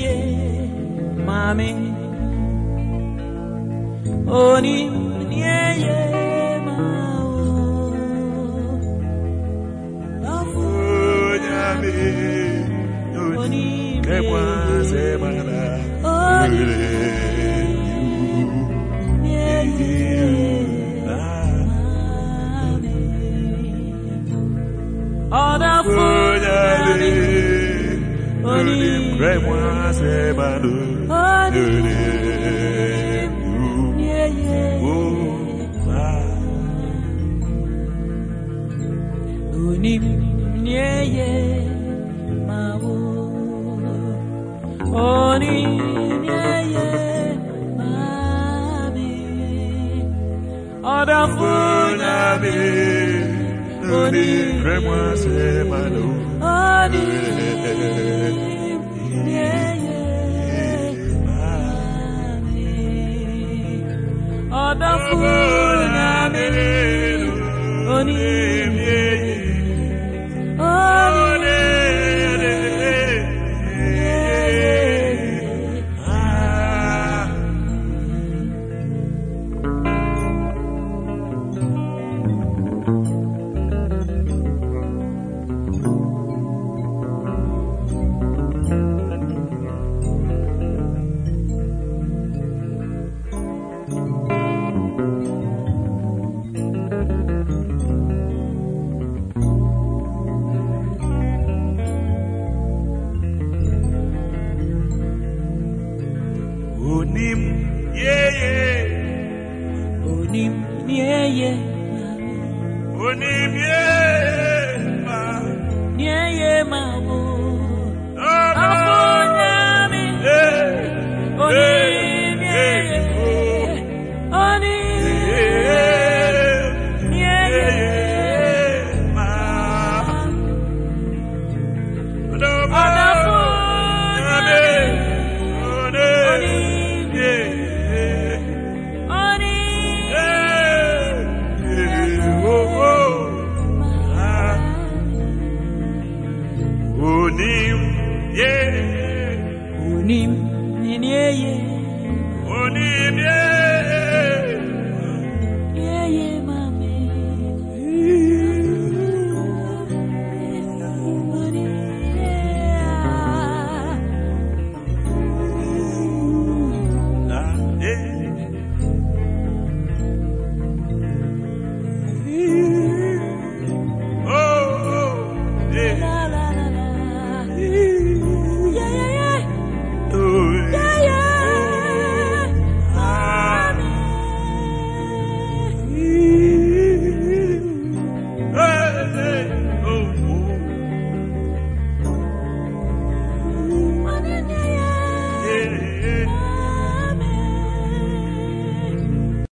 ye mami onim nie ye ma o afu Onyame, Oni kemwa Oni kemwa semana, Oni you, nie ye oh, ah. Onim nie ye ma wo. Onim nie ye ma mi Onim Ọdafo nyame Onim Onim, yeah, yeah. Onim nie ye Onim, yeah, yeah, Onim nie ye onim, yeah.